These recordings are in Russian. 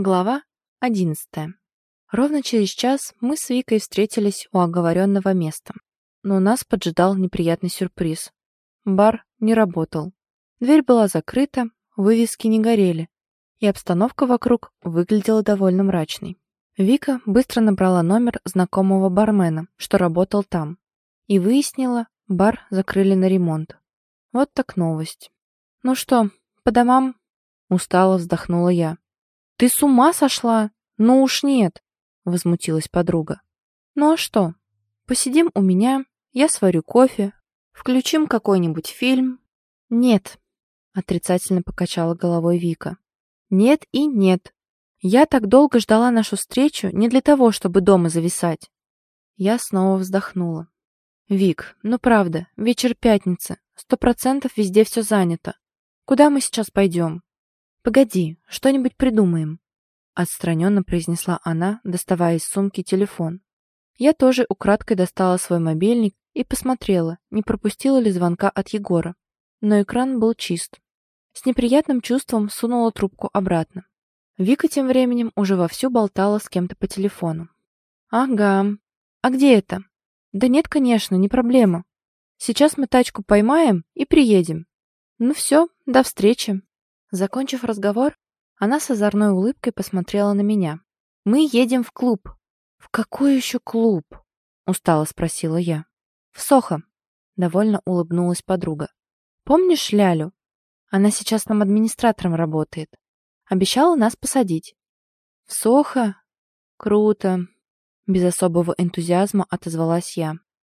Глава 11. Ровно через час мы с Викой встретились у оговоренного места. Но нас поджидал неприятный сюрприз. Бар не работал. Дверь была закрыта, вывески не горели, и обстановка вокруг выглядела довольно мрачной. Вика быстро набрала номер знакомого бармена, что работал там, и выяснила, бар закрыли на ремонт. Вот так новость. «Ну что, по домам?» Устало вздохнула я. «Ты с ума сошла? Ну уж нет!» — возмутилась подруга. «Ну а что? Посидим у меня, я сварю кофе, включим какой-нибудь фильм». «Нет», — отрицательно покачала головой Вика. «Нет и нет. Я так долго ждала нашу встречу не для того, чтобы дома зависать». Я снова вздохнула. «Вик, ну правда, вечер пятницы. Сто процентов везде все занято. Куда мы сейчас пойдем?» «Погоди, что-нибудь придумаем», — отстраненно произнесла она, доставая из сумки телефон. Я тоже украдкой достала свой мобильник и посмотрела, не пропустила ли звонка от Егора. Но экран был чист. С неприятным чувством сунула трубку обратно. Вика тем временем уже вовсю болтала с кем-то по телефону. «Ага. А где это?» «Да нет, конечно, не проблема. Сейчас мы тачку поймаем и приедем. Ну все, до встречи». Закончив разговор, она с озорной улыбкой посмотрела на меня. «Мы едем в клуб». «В какой еще клуб?» — устало спросила я. «В Сохо», — довольно улыбнулась подруга. «Помнишь Лялю? Она сейчас там администратором работает. Обещала нас посадить». «В Сохо? Круто!» Без особого энтузиазма отозвалась я.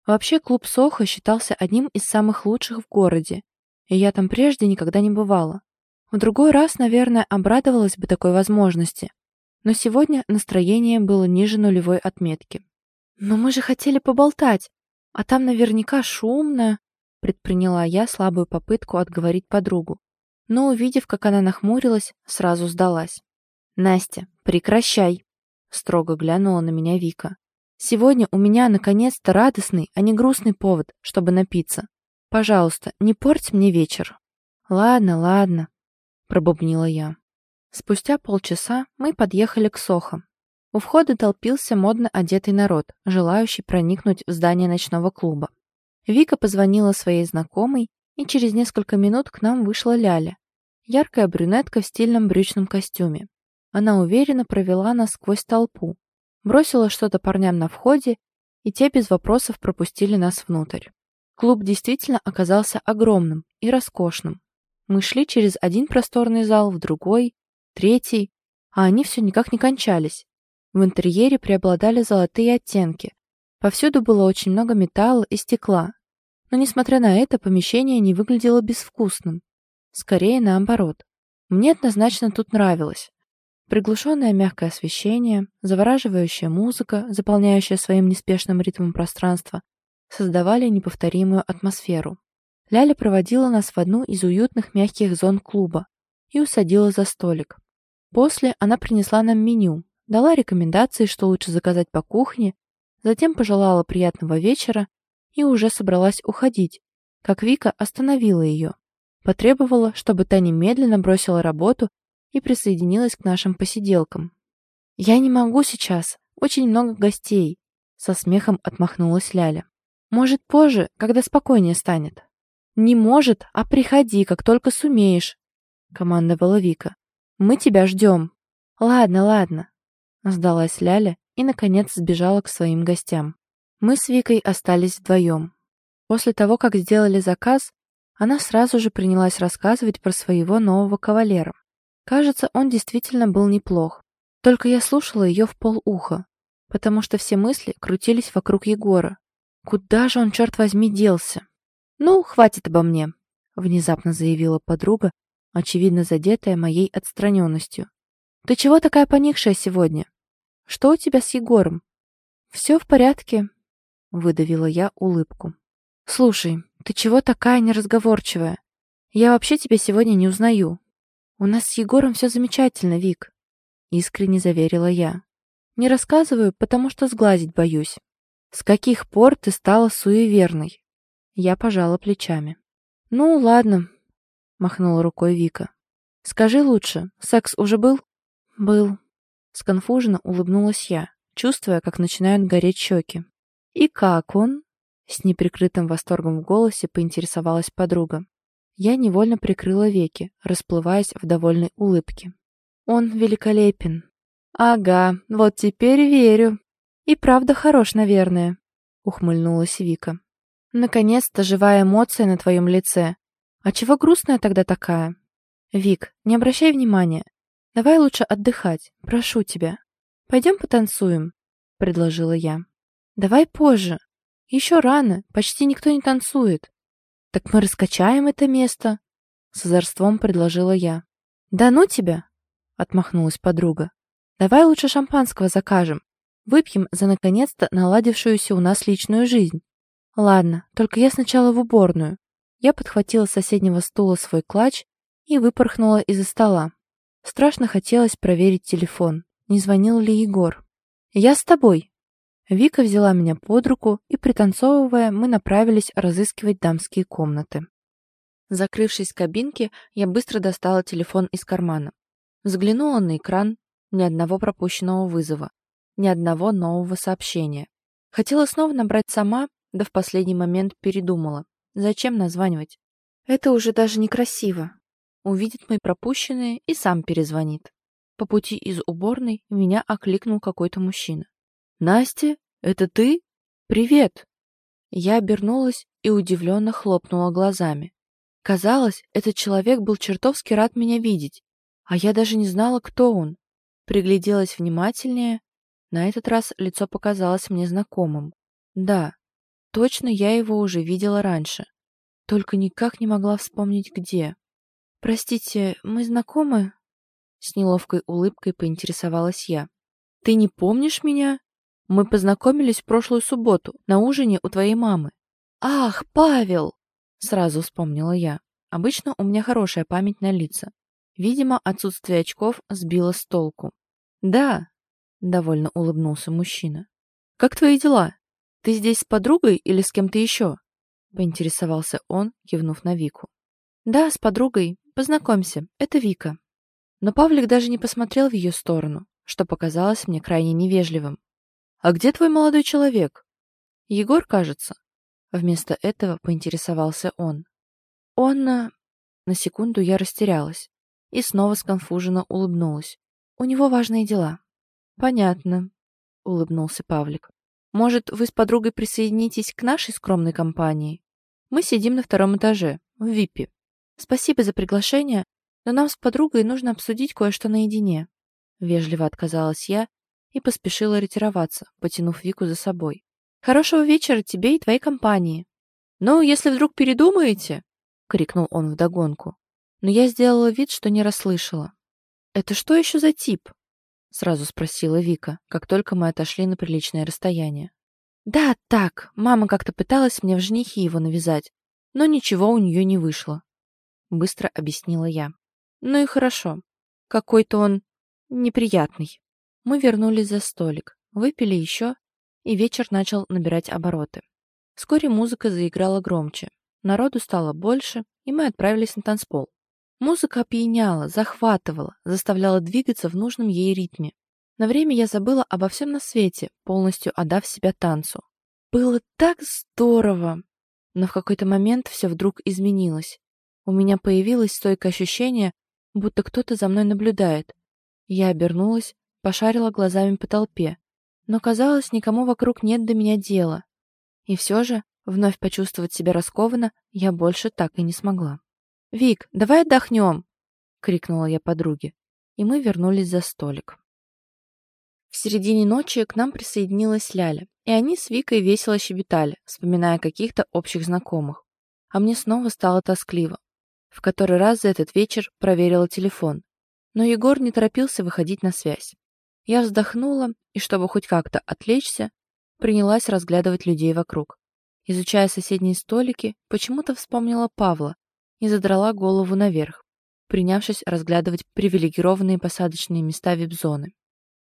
Вообще клуб Сохо считался одним из самых лучших в городе, и я там прежде никогда не бывала. В другой раз, наверное, обрадовалась бы такой возможности. Но сегодня настроение было ниже нулевой отметки. «Но мы же хотели поболтать, а там наверняка шумно», предприняла я слабую попытку отговорить подругу. Но, увидев, как она нахмурилась, сразу сдалась. «Настя, прекращай!» строго глянула на меня Вика. «Сегодня у меня наконец-то радостный, а не грустный повод, чтобы напиться. Пожалуйста, не порть мне вечер». «Ладно, ладно», пробубнила я. Спустя полчаса мы подъехали к Сохо. У входа толпился модно одетый народ, желающий проникнуть в здание ночного клуба. Вика позвонила своей знакомой, и через несколько минут к нам вышла Ляля, яркая брюнетка в стильном брючном костюме. Она уверенно провела нас сквозь толпу, бросила что-то парням на входе, и те без вопросов пропустили нас внутрь. Клуб действительно оказался огромным и роскошным. Мы шли через один просторный зал в другой, третий, а они все никак не кончались. В интерьере преобладали золотые оттенки. Повсюду было очень много металла и стекла. Но, несмотря на это, помещение не выглядело безвкусным. Скорее, наоборот. Мне однозначно тут нравилось. Приглушенное мягкое освещение, завораживающая музыка, заполняющая своим неспешным ритмом пространство, создавали неповторимую атмосферу. Ляля проводила нас в одну из уютных мягких зон клуба и усадила за столик. После она принесла нам меню, дала рекомендации, что лучше заказать по кухне, затем пожелала приятного вечера и уже собралась уходить, как Вика остановила ее. Потребовала, чтобы та немедленно бросила работу и присоединилась к нашим посиделкам. «Я не могу сейчас, очень много гостей», — со смехом отмахнулась Ляля. «Может, позже, когда спокойнее станет». «Не может, а приходи, как только сумеешь», — командовала Вика. «Мы тебя ждем». «Ладно, ладно», — сдалась Ляля и, наконец, сбежала к своим гостям. Мы с Викой остались вдвоем. После того, как сделали заказ, она сразу же принялась рассказывать про своего нового кавалера. Кажется, он действительно был неплох. Только я слушала ее в полуха, потому что все мысли крутились вокруг Егора. Куда же он, черт возьми, делся? «Ну, хватит обо мне», — внезапно заявила подруга, очевидно задетая моей отстраненностью. «Ты чего такая поникшая сегодня? Что у тебя с Егором?» «Все в порядке», — выдавила я улыбку. «Слушай, ты чего такая неразговорчивая? Я вообще тебя сегодня не узнаю. У нас с Егором все замечательно, Вик», — искренне заверила я. «Не рассказываю, потому что сглазить боюсь. С каких пор ты стала суеверной?» Я пожала плечами. «Ну, ладно», — махнула рукой Вика. «Скажи лучше, секс уже был?» «Был», Сконфуженно улыбнулась я, чувствуя, как начинают гореть щеки. «И как он?» С неприкрытым восторгом в голосе поинтересовалась подруга. Я невольно прикрыла веки, расплываясь в довольной улыбке. «Он великолепен». «Ага, вот теперь верю. И правда хорош, наверное», — ухмыльнулась Вика. «Наконец-то живая эмоция на твоем лице. А чего грустная тогда такая?» «Вик, не обращай внимания. Давай лучше отдыхать, прошу тебя. Пойдем потанцуем», — предложила я. «Давай позже. Еще рано, почти никто не танцует». «Так мы раскачаем это место», — с озорством предложила я. «Да ну тебя!» — отмахнулась подруга. «Давай лучше шампанского закажем. Выпьем за наконец-то наладившуюся у нас личную жизнь. Ладно, только я сначала в уборную». Я подхватила с соседнего стула свой клатч и выпорхнула из-за стола. Страшно хотелось проверить телефон, не звонил ли Егор. «Я с тобой!» Вика взяла меня под руку, и, пританцовывая, мы направились разыскивать дамские комнаты. Закрывшись в кабинке, я быстро достала телефон из кармана. Взглянула на экран, ни одного пропущенного вызова, ни одного нового сообщения. Хотела снова набрать сама, да в последний момент передумала. Зачем названивать? Это уже даже некрасиво увидит мои пропущенные и сам перезвонит. По пути из уборной меня окликнул какой-то мужчина. «Настя, это ты? Привет!» Я обернулась и удивленно хлопнула глазами. Казалось, этот человек был чертовски рад меня видеть, а я даже не знала, кто он. Пригляделась внимательнее. На этот раз лицо показалось мне знакомым. Да, точно я его уже видела раньше. Только никак не могла вспомнить, где. «Простите, мы знакомы?» С неловкой улыбкой поинтересовалась я. «Ты не помнишь меня? Мы познакомились в прошлую субботу на ужине у твоей мамы». «Ах, Павел!» Сразу вспомнила я. Обычно у меня хорошая память на лица. Видимо, отсутствие очков сбило с толку. «Да», — довольно улыбнулся мужчина. «Как твои дела? Ты здесь с подругой или с кем-то еще?» — поинтересовался он, кивнув на Вику. «Да, с подругой. Познакомься, это Вика». Но Павлик даже не посмотрел в ее сторону, что показалось мне крайне невежливым. «А где твой молодой человек?» «Егор, кажется». Вместо этого поинтересовался он. «Он...» На секунду я растерялась и снова сконфуженно улыбнулась. «У него важные дела». «Понятно», — улыбнулся Павлик. «Может, вы с подругой присоединитесь к нашей скромной компании? Мы сидим на втором этаже, в ВИПе. «Спасибо за приглашение, но нам с подругой нужно обсудить кое-что наедине». Вежливо отказалась я и поспешила ретироваться, потянув Вику за собой. «Хорошего вечера тебе и твоей компании». «Ну, если вдруг передумаете...» — крикнул он вдогонку. Но я сделала вид, что не расслышала. «Это что еще за тип?» — сразу спросила Вика, как только мы отошли на приличное расстояние. «Да, так, мама как-то пыталась мне в женихи его навязать, но ничего у нее не вышло. — быстро объяснила я. «Ну и хорошо. Какой-то он неприятный». Мы вернулись за столик, выпили еще, и вечер начал набирать обороты. Вскоре музыка заиграла громче, народу стало больше, и мы отправились на танцпол. Музыка опьяняла, захватывала, заставляла двигаться в нужном ей ритме. На время я забыла обо всем на свете, полностью отдав себя танцу. Было так здорово! Но в какой-то момент все вдруг изменилось. У меня появилось стойкое ощущение, будто кто-то за мной наблюдает. Я обернулась, пошарила глазами по толпе, но, казалось, никому вокруг нет до меня дела. И все же, вновь почувствовать себя раскованно, я больше так и не смогла. «Вик, давай отдохнем!» — крикнула я подруге, и мы вернулись за столик. В середине ночи к нам присоединилась Ляля, и они с Викой весело щебетали, вспоминая каких-то общих знакомых. А мне снова стало тоскливо. В который раз за этот вечер проверила телефон. Но Егор не торопился выходить на связь. Я вздохнула и, чтобы хоть как-то отвлечься, принялась разглядывать людей вокруг. Изучая соседние столики, почему-то вспомнила Павла и задрала голову наверх, принявшись разглядывать привилегированные посадочные места вип-зоны.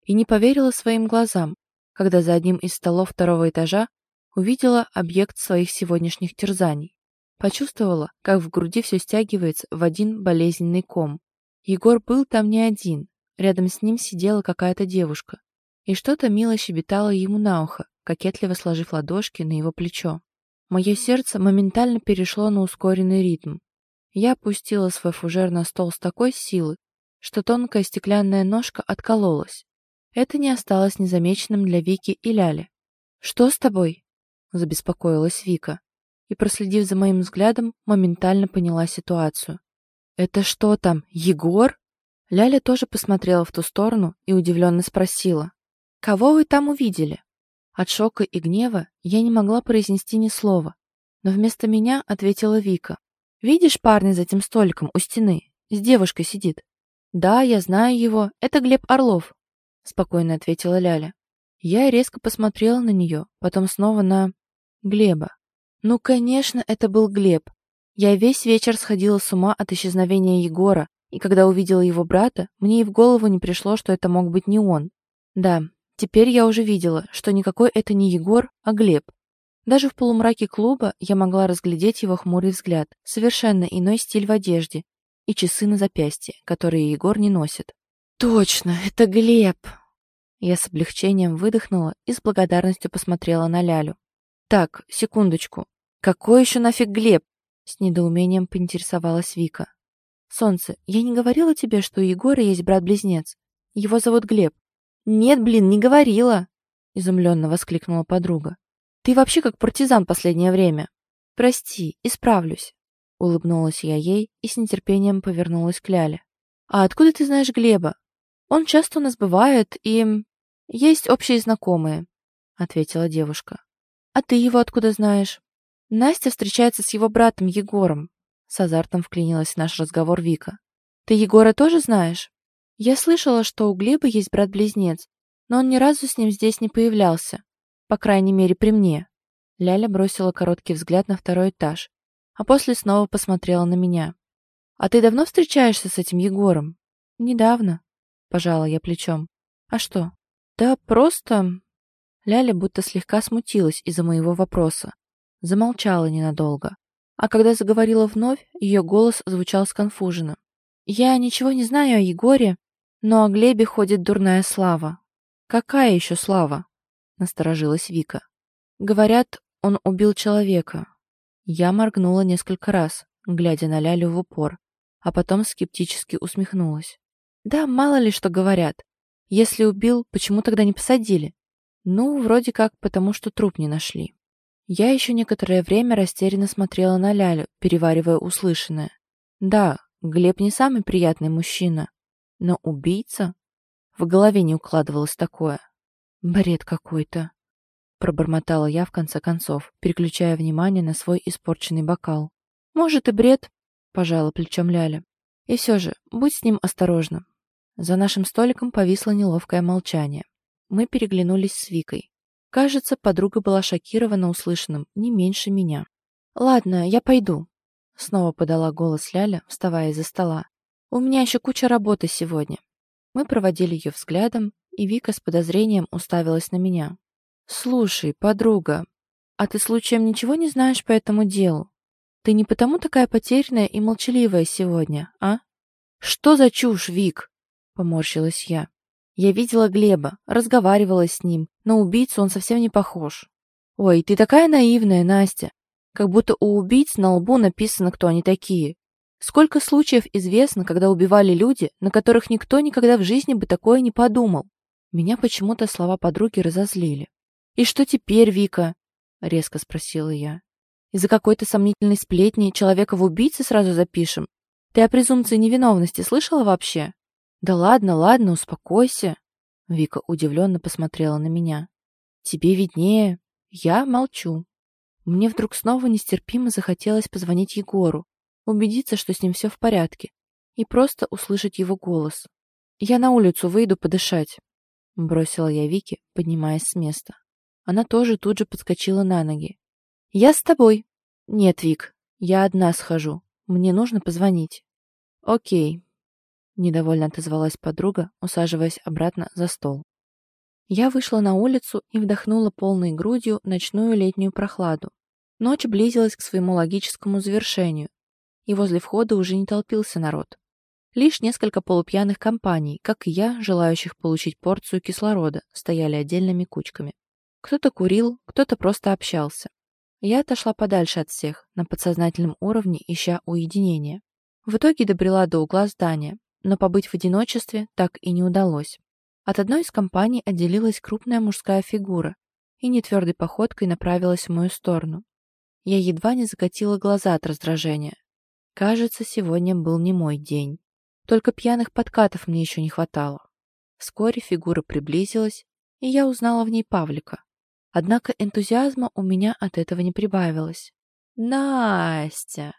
И не поверила своим глазам, когда за одним из столов второго этажа увидела объект своих сегодняшних терзаний. Почувствовала, как в груди все стягивается в один болезненный ком. Егор был там не один, рядом с ним сидела какая-то девушка и что-то мило щебетала ему на ухо, кокетливо сложив ладошки на его плечо. Мое сердце моментально перешло на ускоренный ритм. Я опустила свой фужер на стол с такой силой, что тонкая стеклянная ножка откололась. Это не осталось незамеченным для Вики и Ляли. «Что с тобой?» — забеспокоилась Вика. И, проследив за моим взглядом, моментально поняла ситуацию. «Это что там, Егор?» Ляля тоже посмотрела в ту сторону и удивленно спросила. «Кого вы там увидели?» От шока и гнева я не могла произнести ни слова, но вместо меня ответила Вика. «Видишь парня за этим столиком у стены? С девушкой сидит». «Да, я знаю его. Это Глеб Орлов», — спокойно ответила Ляля. Я резко посмотрела на нее, потом снова на... Глеба. Ну, конечно, это был Глеб. Я весь вечер сходила с ума от исчезновения Егора, и когда увидела его брата, мне и в голову не пришло, что это мог быть не он. Да, теперь я уже видела, что никакой это не Егор, а Глеб. Даже в полумраке клуба я могла разглядеть его хмурый взгляд, совершенно иной стиль в одежде и часы на запястье, которые Егор не носит. «Точно, это Глеб!» Я с облегчением выдохнула и с благодарностью посмотрела на Лялю. «Так, секундочку. Какой еще нафиг Глеб?» С недоумением поинтересовалась Вика. «Солнце, я не говорила тебе, что у Егора есть брат-близнец? Его зовут Глеб». «Нет, блин, не говорила!» Изумленно воскликнула подруга. «Ты вообще как партизан последнее время». «Прости, исправлюсь». Улыбнулась я ей и с нетерпением повернулась к Ляле. «А откуда ты знаешь Глеба? Он часто у нас бывает, и... Есть общие знакомые», — ответила девушка. «А ты его откуда знаешь?» «Настя встречается с его братом Егором», — с азартом вклинилась в наш разговор Вика. «Ты Егора тоже знаешь?» «Я слышала, что у Глеба есть брат-близнец, но он ни разу с ним здесь не появлялся, по крайней мере, при мне». Ляля бросила короткий взгляд на второй этаж, а после снова посмотрела на меня. «А ты давно встречаешься с этим Егором?» «Недавно», — пожала я плечом. «А что?» «Да просто...» Ляля будто слегка смутилась из-за моего вопроса. Замолчала ненадолго. А когда заговорила вновь, ее голос звучал сконфуженно. «Я ничего не знаю о Егоре, но о Глебе ходит дурная слава». «Какая еще слава?» — насторожилась Вика. «Говорят, он убил человека». Я моргнула несколько раз, глядя на Лялю в упор, а потом скептически усмехнулась. «Да, мало ли что говорят. Если убил, почему тогда не посадили? Ну, вроде как, потому что труп не нашли». Я еще некоторое время растерянно смотрела на Лялю, переваривая услышанное. Да, Глеб не самый приятный мужчина, но убийца? В голове не укладывалось такое. Бред какой-то пробормотала я в конце концов, переключая внимание на свой испорченный бокал. «Может и бред», — пожала плечом Ляля. «И все же, будь с ним осторожна». За нашим столиком повисло неловкое молчание. Мы переглянулись с Викой. Кажется, подруга была шокирована услышанным не меньше меня. «Ладно, я пойду», — снова подала голос Ляля, вставая из-за стола. «У меня еще куча работы сегодня». Мы проводили ее взглядом, и Вика с подозрением уставилась на меня. «Слушай, подруга, а ты случаем ничего не знаешь по этому делу? Ты не потому такая потерянная и молчаливая сегодня, а?» «Что за чушь, Вик?» — поморщилась я. «Я видела Глеба, разговаривала с ним, но убийцу он совсем не похож». «Ой, ты такая наивная, Настя. Как будто у убийц на лбу написано, кто они такие. Сколько случаев известно, когда убивали люди, на которых никто никогда в жизни бы такое не подумал?» Меня почему-то слова подруги разозлили. «И что теперь, Вика?» — резко спросила я. «Из-за какой-то сомнительной сплетни человека в убийце сразу запишем? Ты о презумпции невиновности слышала вообще?» «Да ладно, ладно, успокойся». Вика удивленно посмотрела на меня. «Тебе виднее. Я молчу». Мне вдруг снова нестерпимо захотелось позвонить Егору, убедиться, что с ним все в порядке, и просто услышать его голос. «Я на улицу выйду подышать», — бросила я Вике, поднимаясь с места. Она тоже тут же подскочила на ноги. «Я с тобой». «Нет, Вик, я одна схожу. Мне нужно позвонить». «Окей», — недовольно отозвалась подруга, усаживаясь обратно за стол. Я вышла на улицу и вдохнула полной грудью ночную летнюю прохладу. Ночь близилась к своему логическому завершению, и возле входа уже не толпился народ. Лишь несколько полупьяных компаний, как и я, желающих получить порцию кислорода, стояли отдельными кучками. Кто-то курил, кто-то просто общался. Я отошла подальше от всех, на подсознательном уровне ища уединения. В итоге добрела до угла здания, но побыть в одиночестве так и не удалось. От одной из компаний отделилась крупная мужская фигура и нетвердой походкой направилась в мою сторону. Я едва не закатила глаза от раздражения. Кажется, сегодня был не мой день. Только пьяных подкатов мне еще не хватало. Вскоре фигура приблизилась, и я узнала в ней Павлика. Однако энтузиазма у меня от этого не прибавилось. «Настя!»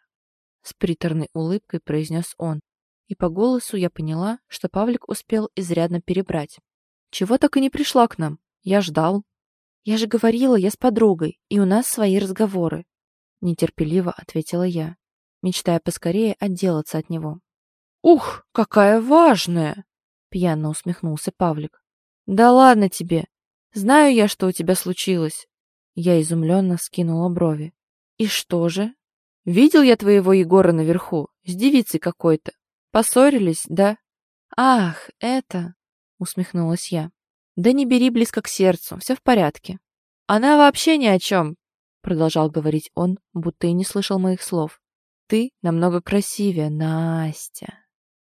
С приторной улыбкой произнес он, и по голосу я поняла, что Павлик успел изрядно перебрать. «Чего так и не пришла к нам? Я ждал». «Я же говорила, я с подругой, и у нас свои разговоры», нетерпеливо ответила я, мечтая поскорее отделаться от него. «Ух, какая важная!» — пьяно усмехнулся Павлик. «Да ладно тебе! Знаю я, что у тебя случилось!» Я изумленно скинула брови. «И что же? Видел я твоего Егора наверху, с девицей какой-то. Поссорились, да?» «Ах, это...» — усмехнулась я. «Да не бери близко к сердцу, все в порядке». «Она вообще ни о чем!» — продолжал говорить он, будто и не слышал моих слов. «Ты намного красивее, Настя!»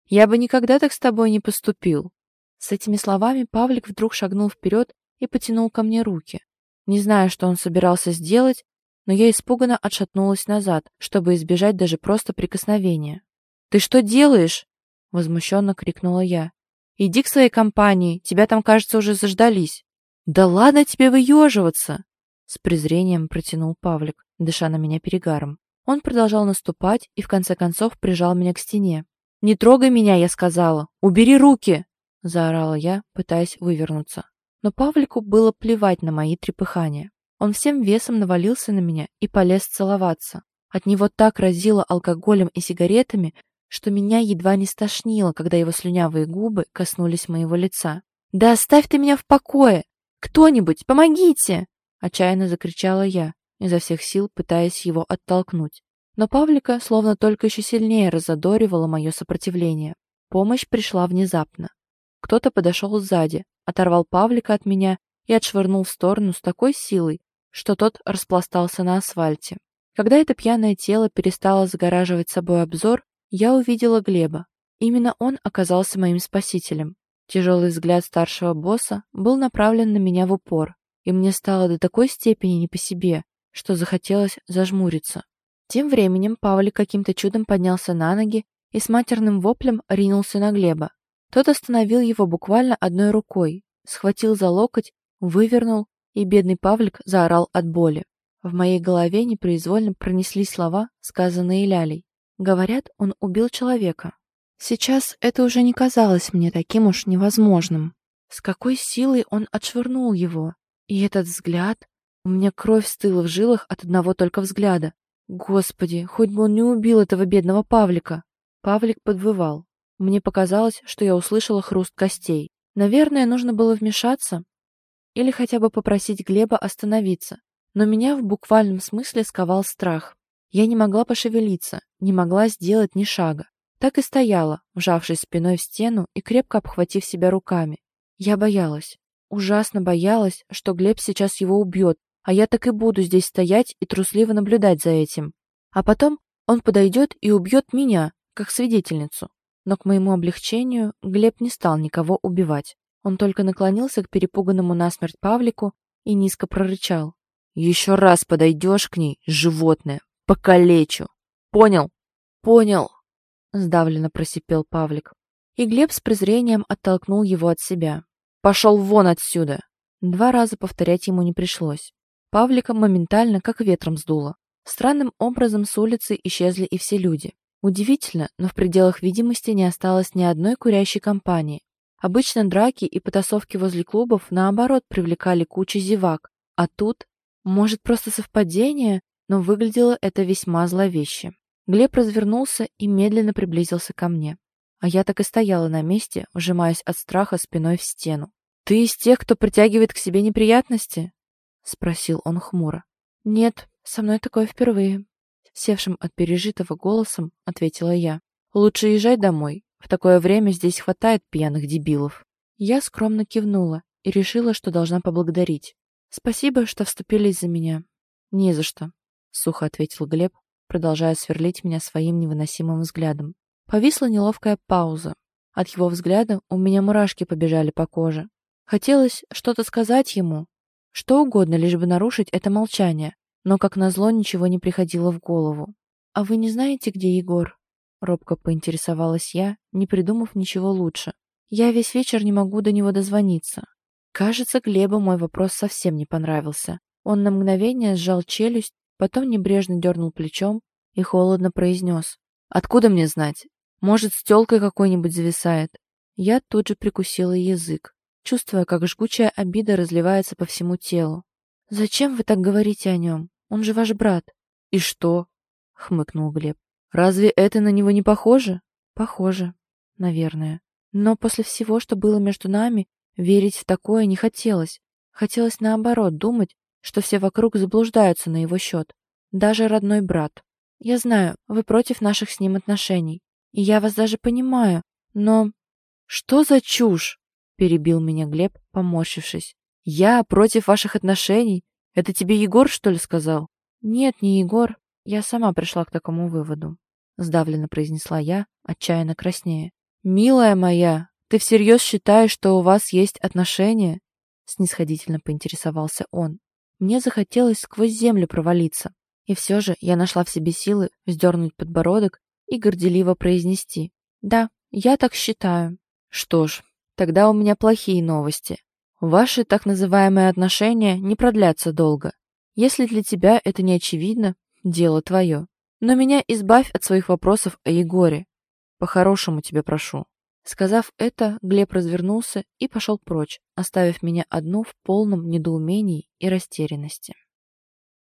Я бы никогда так с тобой не поступил. С этими словами Павлик вдруг шагнул вперед и потянул ко мне руки. Не знаю, что он собирался сделать, но я испуганно отшатнулась назад, чтобы избежать даже просто прикосновения. «Ты что делаешь?» — возмущенно крикнула я. «Иди к своей компании, тебя там, кажется, уже заждались». «Да ладно тебе выеживаться!» С презрением протянул Павлик, дыша на меня перегаром. Он продолжал наступать и в конце концов прижал меня к стене. «Не трогай меня, я сказала! Убери руки!» — заорала я, пытаясь вывернуться. Но Павлику было плевать на мои трепыхания. Он всем весом навалился на меня и полез целоваться. От него так разило алкоголем и сигаретами, что меня едва не стошнило, когда его слюнявые губы коснулись моего лица. «Да оставь ты меня в покое! Кто-нибудь, помогите!» Отчаянно закричала я, изо всех сил пытаясь его оттолкнуть. Но Павлика словно только еще сильнее разодоривало мое сопротивление. Помощь пришла внезапно. Кто-то подошел сзади, оторвал Павлика от меня и отшвырнул в сторону с такой силой, что тот распластался на асфальте. Когда это пьяное тело перестало загораживать собой обзор, я увидела Глеба. Именно он оказался моим спасителем. Тяжелый взгляд старшего босса был направлен на меня в упор, и мне стало до такой степени не по себе, что захотелось зажмуриться. Тем временем Павлик каким-то чудом поднялся на ноги и с матерным воплем ринулся на Глеба. Тот остановил его буквально одной рукой, схватил за локоть, вывернул, и бедный Павлик заорал от боли. В моей голове непроизвольно пронеслись слова, сказанные Лялей. Говорят, он убил человека. Сейчас это уже не казалось мне таким уж невозможным. С какой силой он отшвырнул его. И этот взгляд... У меня кровь стыла в жилах от одного только взгляда. Господи, хоть бы он не убил этого бедного Павлика. Павлик подвывал. Мне показалось, что я услышала хруст костей. Наверное, нужно было вмешаться или хотя бы попросить Глеба остановиться. Но меня в буквальном смысле сковал страх. Я не могла пошевелиться, не могла сделать ни шага. Так и стояла, вжавшись спиной в стену и крепко обхватив себя руками. Я боялась, ужасно боялась, что Глеб сейчас его убьет, а я так и буду здесь стоять и трусливо наблюдать за этим. А потом он подойдет и убьет меня, как свидетельницу. Но к моему облегчению Глеб не стал никого убивать. Он только наклонился к перепуганному насмерть Павлику и низко прорычал. «Еще раз подойдешь к ней, животное, покалечу! Понял?» «Понял!» — сдавленно просипел Павлик. И Глеб с презрением оттолкнул его от себя. «Пошел вон отсюда!» Два раза повторять ему не пришлось. Павлика моментально как ветром сдуло. Странным образом с улицы исчезли и все люди. Удивительно, но в пределах видимости не осталось ни одной курящей компании. Обычно драки и потасовки возле клубов, наоборот, привлекали кучу зевак. А тут, может, просто совпадение, но выглядело это весьма зловеще. Глеб развернулся и медленно приблизился ко мне. А я так и стояла на месте, вжимаясь от страха спиной в стену. «Ты из тех, кто притягивает к себе неприятности?» — спросил он хмуро. «Нет, со мной такое впервые», — севшим от пережитого голосом ответила я. «Лучше езжай домой. В такое время здесь хватает пьяных дебилов. Я скромно кивнула и решила, что должна поблагодарить. Спасибо, что вступились за меня. Не за что, сухо ответил Глеб, продолжая сверлить меня своим невыносимым взглядом. Повисла неловкая пауза. От его взгляда у меня мурашки побежали по коже. Хотелось что-то сказать ему, что угодно, лишь бы нарушить это молчание, но, как назло, ничего не приходило в голову. «А вы не знаете, где Егор?» Робко поинтересовалась я, не придумав ничего лучше. «Я весь вечер не могу до него дозвониться». Кажется, Глебу мой вопрос совсем не понравился. Он на мгновение сжал челюсть, потом небрежно дернул плечом и холодно произнес. «Откуда мне знать? Может, с тёлкой какой-нибудь зависает?» Я тут же прикусила язык, чувствуя, как жгучая обида разливается по всему телу. «Зачем вы так говорите о нем? Он же ваш брат». «И что?» — хмыкнул Глеб. «Разве это на него не похоже?» «Похоже, наверное. Но после всего, что было между нами, верить в такое не хотелось. Хотелось наоборот думать, что все вокруг заблуждаются на его счет. Даже родной брат. Я знаю, вы против наших с ним отношений. И я вас даже понимаю, но... «Что за чушь?» — перебил меня Глеб, поморщившись. «Я против ваших отношений? Это тебе Егор, что ли, сказал?» «Нет, не Егор. Я сама пришла к такому выводу», — сдавленно произнесла я, отчаянно краснее. «Милая моя, ты всерьез считаешь, что у вас есть отношения?» Снисходительно поинтересовался он. Мне захотелось сквозь землю провалиться. И все же я нашла в себе силы вздернуть подбородок и горделиво произнести. «Да, я так считаю». «Что ж, тогда у меня плохие новости. Ваши так называемые отношения не продлятся долго. Если для тебя это не очевидно, дело твое. Но меня избавь от своих вопросов о Егоре. По-хорошему тебе прошу». Сказав это, Глеб развернулся и пошел прочь, оставив меня одну в полном недоумении и растерянности.